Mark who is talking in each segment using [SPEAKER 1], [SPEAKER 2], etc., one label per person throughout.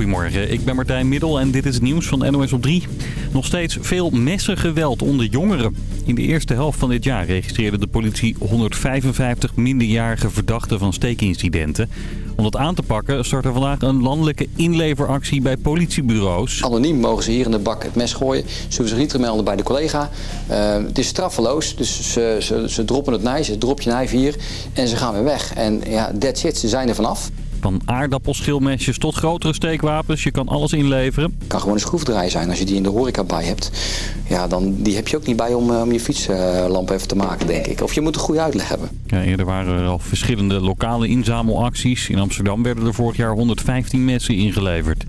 [SPEAKER 1] Goedemorgen, ik ben Martijn Middel en dit is het nieuws van NOS op 3. Nog steeds veel messengeweld onder jongeren. In de eerste helft van dit jaar registreerde de politie 155 minderjarige verdachten van steekincidenten. Om dat aan te pakken start er vandaag een landelijke inleveractie bij politiebureaus.
[SPEAKER 2] Anoniem mogen ze hier in de bak het mes gooien. Ze hoeven zich niet te melden bij de collega. Uh, het is straffeloos, dus ze, ze, ze droppen het nij, ze drop je nijf hier en ze gaan weer weg. En ja, that's it, ze zijn er vanaf.
[SPEAKER 1] Van aardappelschilmesjes tot grotere steekwapens, je kan alles inleveren.
[SPEAKER 2] Het kan gewoon een schroefdraai zijn als je die in de horeca bij hebt. Ja, dan die heb je ook niet bij om, om je fietslamp even te maken, denk ik. Of je moet een goede uitleg hebben.
[SPEAKER 1] Ja, eerder waren er al verschillende lokale inzamelacties. In Amsterdam werden er vorig jaar 115 messen ingeleverd.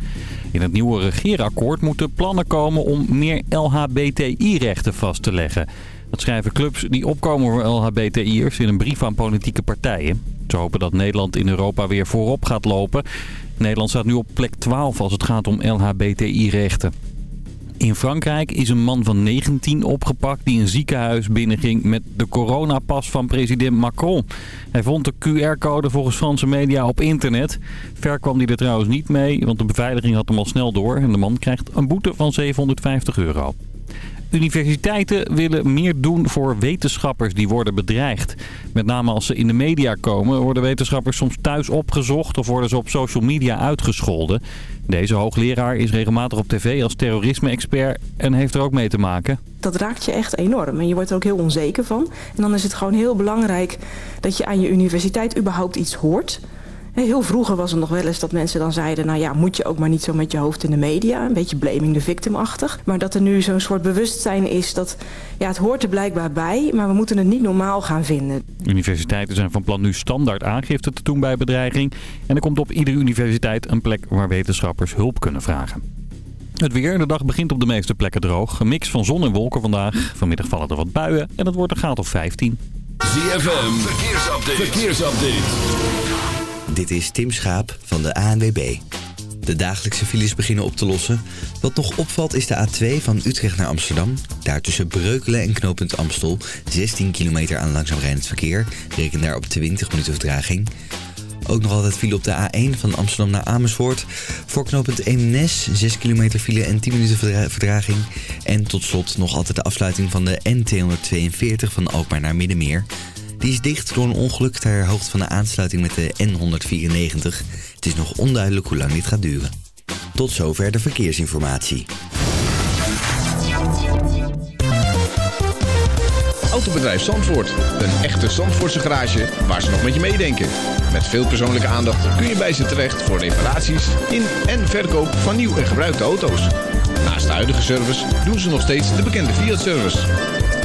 [SPEAKER 1] In het nieuwe regeerakkoord moeten plannen komen om meer LHBTI-rechten vast te leggen. Dat schrijven clubs die opkomen voor LHBTI'ers in een brief aan politieke partijen. Ze hopen dat Nederland in Europa weer voorop gaat lopen. Nederland staat nu op plek 12 als het gaat om LHBTI-rechten. In Frankrijk is een man van 19 opgepakt die een ziekenhuis binnenging met de coronapas van president Macron. Hij vond de QR-code volgens Franse media op internet. Ver kwam hij er trouwens niet mee, want de beveiliging had hem al snel door. En de man krijgt een boete van 750 euro. Universiteiten willen meer doen voor wetenschappers die worden bedreigd. Met name als ze in de media komen worden wetenschappers soms thuis opgezocht of worden ze op social media uitgescholden. Deze hoogleraar is regelmatig op tv als terrorisme-expert en heeft er ook mee te maken.
[SPEAKER 3] Dat raakt je echt enorm en je wordt er ook heel onzeker van. En dan is het gewoon heel belangrijk dat je aan je universiteit überhaupt iets hoort... Heel vroeger was het nog wel eens dat mensen dan zeiden... nou ja, moet je ook maar niet zo met je hoofd in de media. Een beetje blaming the victim-achtig. Maar dat er nu zo'n soort bewustzijn is dat... ja, het hoort er blijkbaar bij, maar we moeten het niet normaal gaan vinden.
[SPEAKER 1] Universiteiten zijn van plan nu standaard aangifte te doen bij bedreiging. En er komt op iedere universiteit een plek waar wetenschappers hulp kunnen vragen. Het weer. De dag begint op de meeste plekken droog. Een mix van zon en wolken vandaag. Vanmiddag vallen er wat buien en het wordt een graad of 15.
[SPEAKER 4] ZFM. Verkeersupdate. Verkeersupdate.
[SPEAKER 5] Dit is Tim Schaap van de ANWB. De dagelijkse files beginnen op te lossen. Wat nog opvalt is de A2 van Utrecht naar Amsterdam. Daar tussen Breukelen en knooppunt Amstel 16 kilometer aan langzaam rijdend verkeer. Reken daar op 20 minuten vertraging. Ook nog altijd file op de A1 van Amsterdam naar Amersfoort. Voor knooppunt Eemnes 6 kilometer file en 10 minuten vertraging. En tot slot nog altijd de afsluiting van de N242 van Alkmaar naar Middenmeer. Die is dicht door een ongeluk ter hoogte van de aansluiting met de N194. Het is nog onduidelijk hoe lang dit gaat duren. Tot zover de verkeersinformatie.
[SPEAKER 6] Autobedrijf Zandvoort. Een echte Zandvoortse garage waar ze nog met je meedenken. Met veel persoonlijke aandacht kun je bij ze terecht voor reparaties in en verkoop van nieuw en gebruikte auto's. Naast de huidige service doen ze nog steeds de bekende Fiat-service.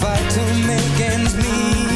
[SPEAKER 7] Fight to make ends meet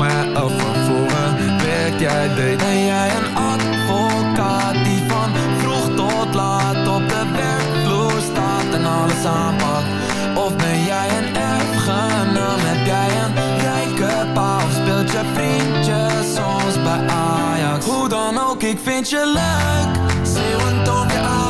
[SPEAKER 8] maar af van voren. Werk jij deed
[SPEAKER 9] Ben jij een advocaat die van vroeg tot laat op de werkvloer staat en alles aanpakt? Of ben jij een erfgenaam, heb jij een rijke pa of speelt je vriendje soms bij Ajax? Hoe dan ook, ik vind je leuk,
[SPEAKER 8] zeeuwend toon je
[SPEAKER 9] aan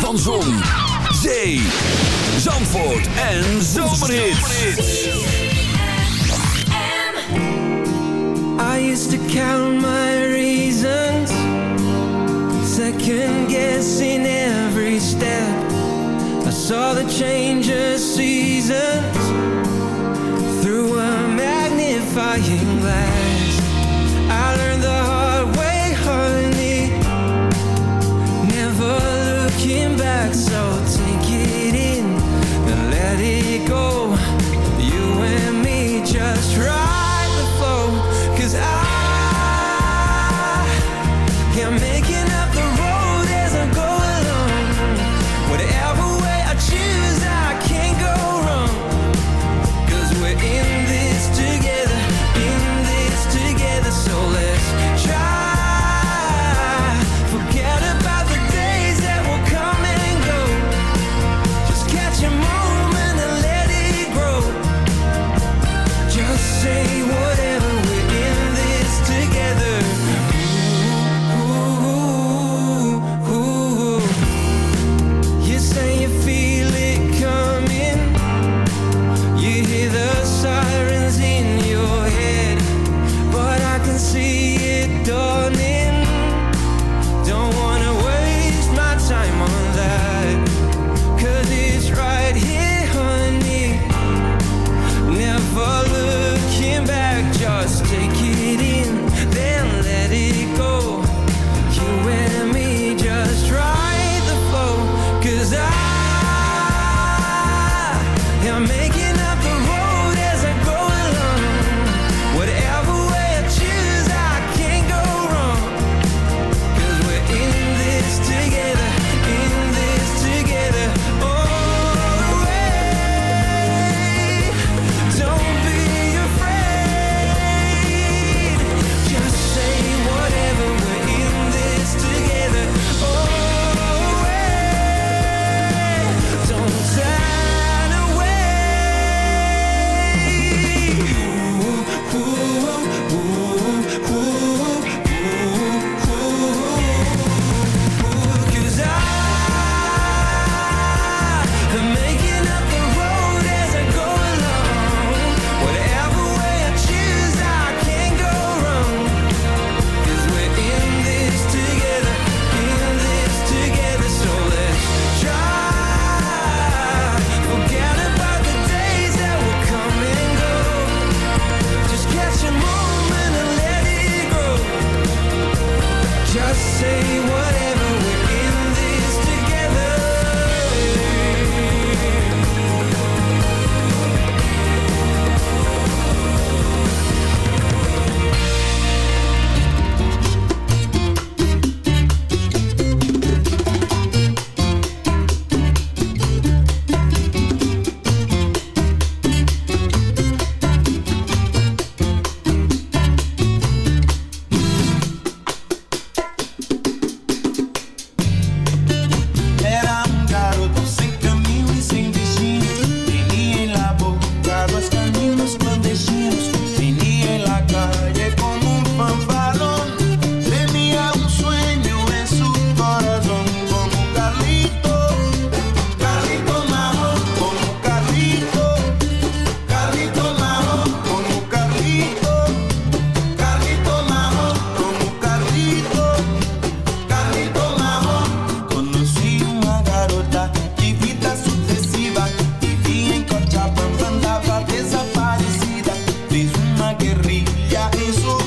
[SPEAKER 10] Van Zon, Zee, Zandvoort en Zomerhit.
[SPEAKER 7] I used to count my reasons. Second guessing every step. I saw the change seasons. Through a magnifying glass. just try.
[SPEAKER 4] Yeah, it's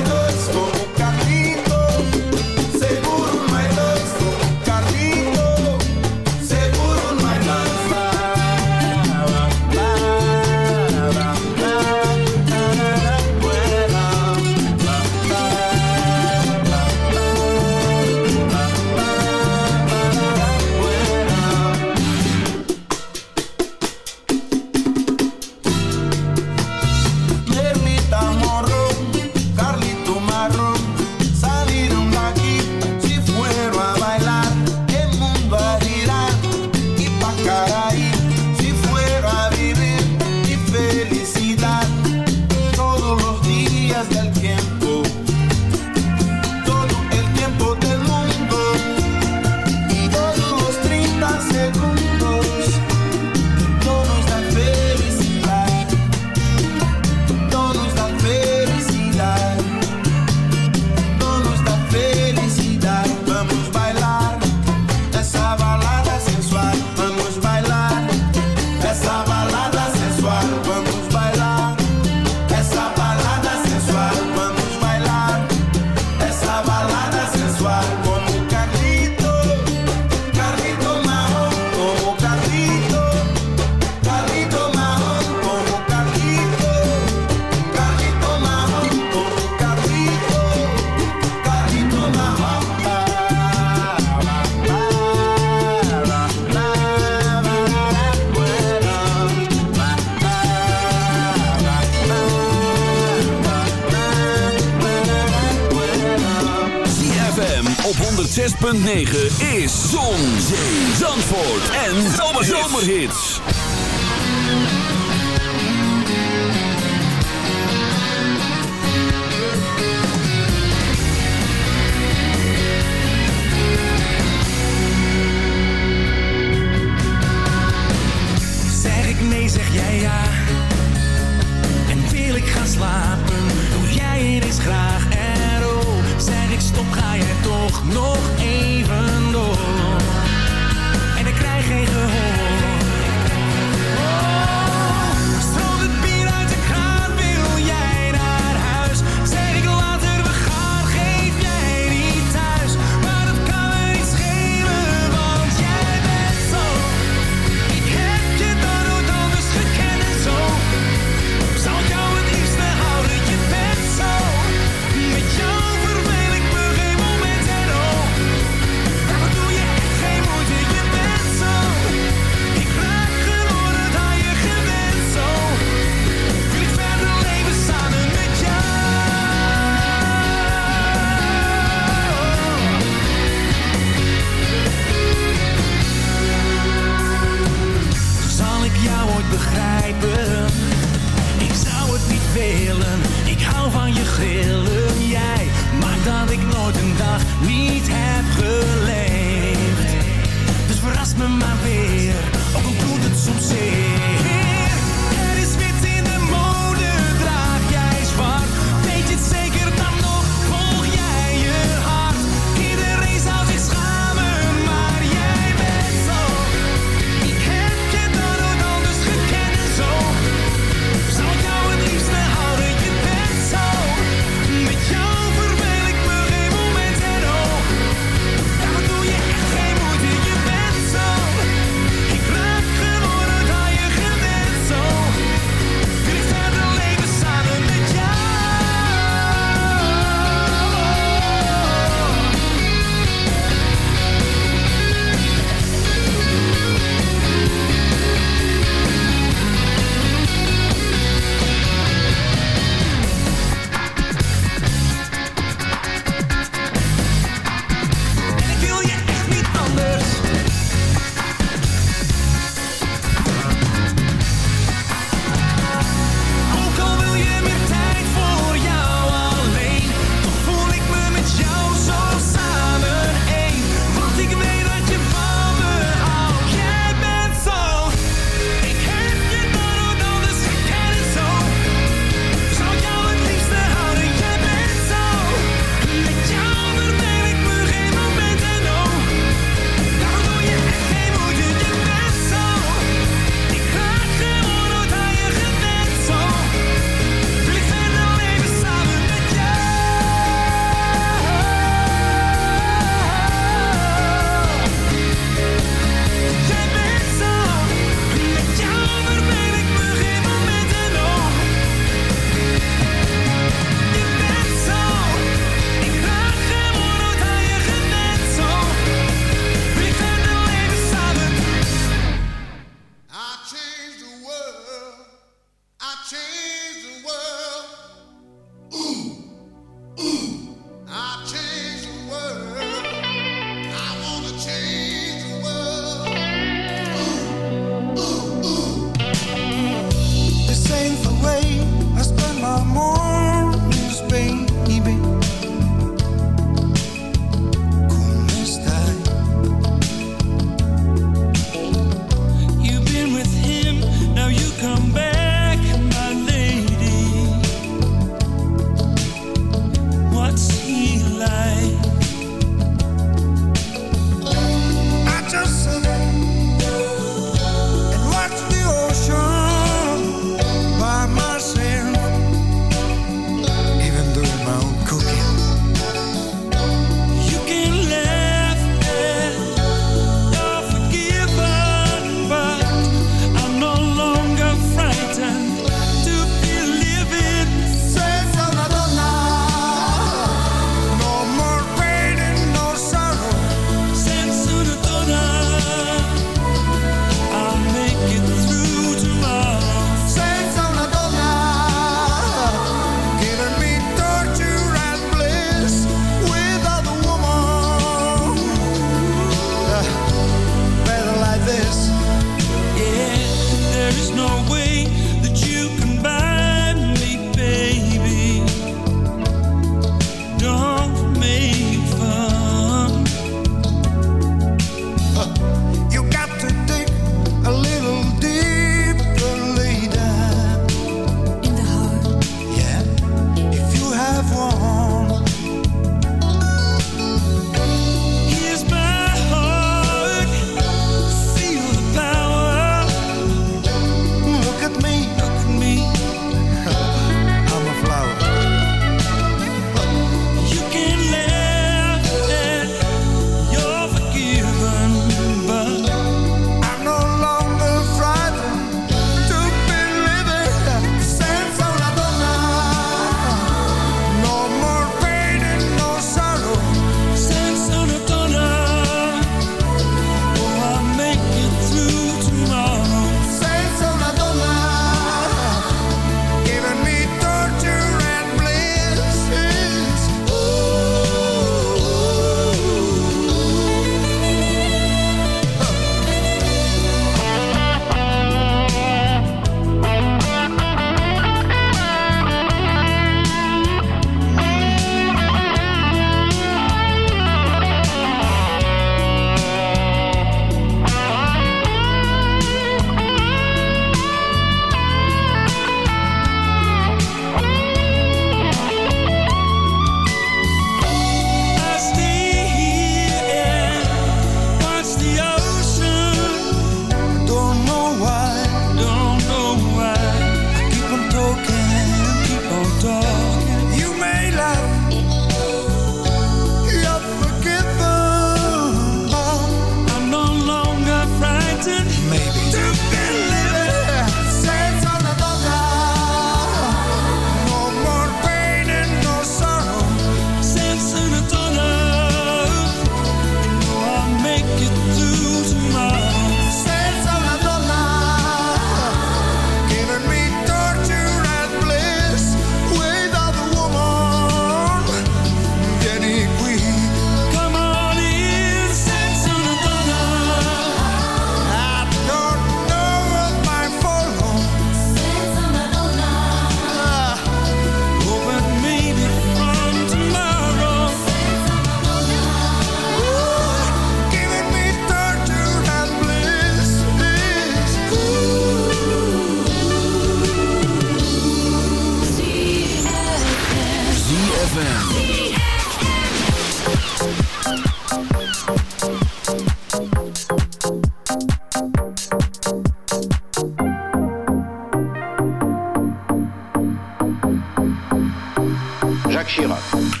[SPEAKER 4] Jacques Chirac.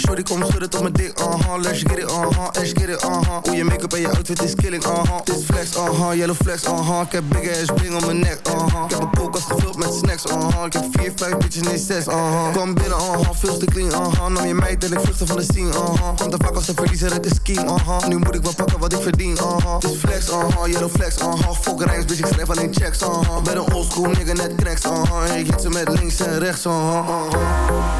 [SPEAKER 11] Shorty, kom schudden tot mijn dik, uh-huh. Let's get it, uh-huh, let's get it, uh-huh. Hoe je make-up en je outfit is killing, uh-huh. Dit flex, uh-huh, yellow flex, uh-huh. Ik heb big ass bling om mijn nek, uh-huh. Ik heb een koelkast gevuld met snacks, uh-huh. Ik heb vier, vijf bitches, nee zes, uh-huh. Kom binnen, uh-huh, veel te clean, uh-huh. Nam je meid en ik vluchtte van de scene, uh-huh. Komt te vaak als een verliezer uit de scheme, uh-huh. Nu moet ik wel pakken wat ik verdien, uh-huh. Dit flex, uh-huh, yellow flex, uh-huh. Fuck rijks, bitch, ik schrijf alleen checks, uh-huh. Ben een oldschool nigga, net cracks, En ik hit ze met links en rechts, uh-huh, uh-huh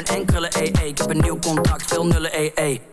[SPEAKER 12] en krullen, ee. Ik heb een nieuw contract, veel nullen, ee, ee.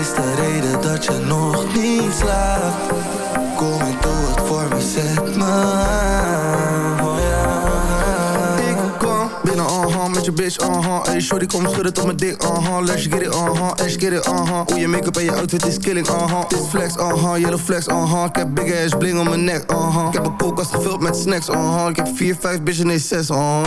[SPEAKER 13] is de reden dat je nog niet slaapt? Kom en doe het voor me, zet me aan. Oh yeah.
[SPEAKER 11] Ik kwam binnen, uh-huh, met je bitch, uh-huh Hey shorty, kom schudden tot mijn dik, uh-huh Let's get it, uh-huh, let's get it, uh-huh Hoe je make-up en je outfit is killing, uh-huh Dit flex, uh-huh, yellow flex, uh-huh Ik heb big ass bling om mijn nek, uh-huh Ik heb een koelkast gevuld met snacks, uh-huh Ik heb vier, vijf bitches, nee zes, uh-huh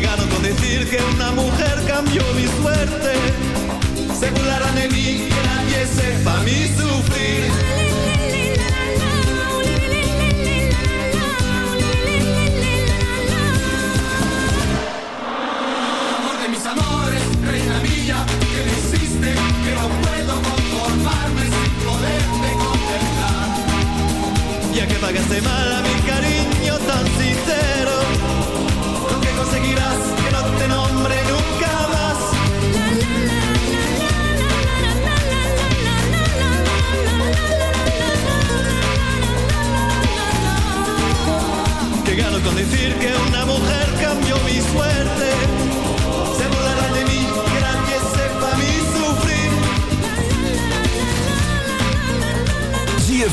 [SPEAKER 14] que
[SPEAKER 15] con decir que una mujer cambió mi suerte. Se burlarán de mí, que nadie sepa mi sufrir.
[SPEAKER 14] Amor de mis amores, reina mía, que me hiciste, que no puedo conformarme sin poderte contemplar.
[SPEAKER 15] Ya que pagaste mal a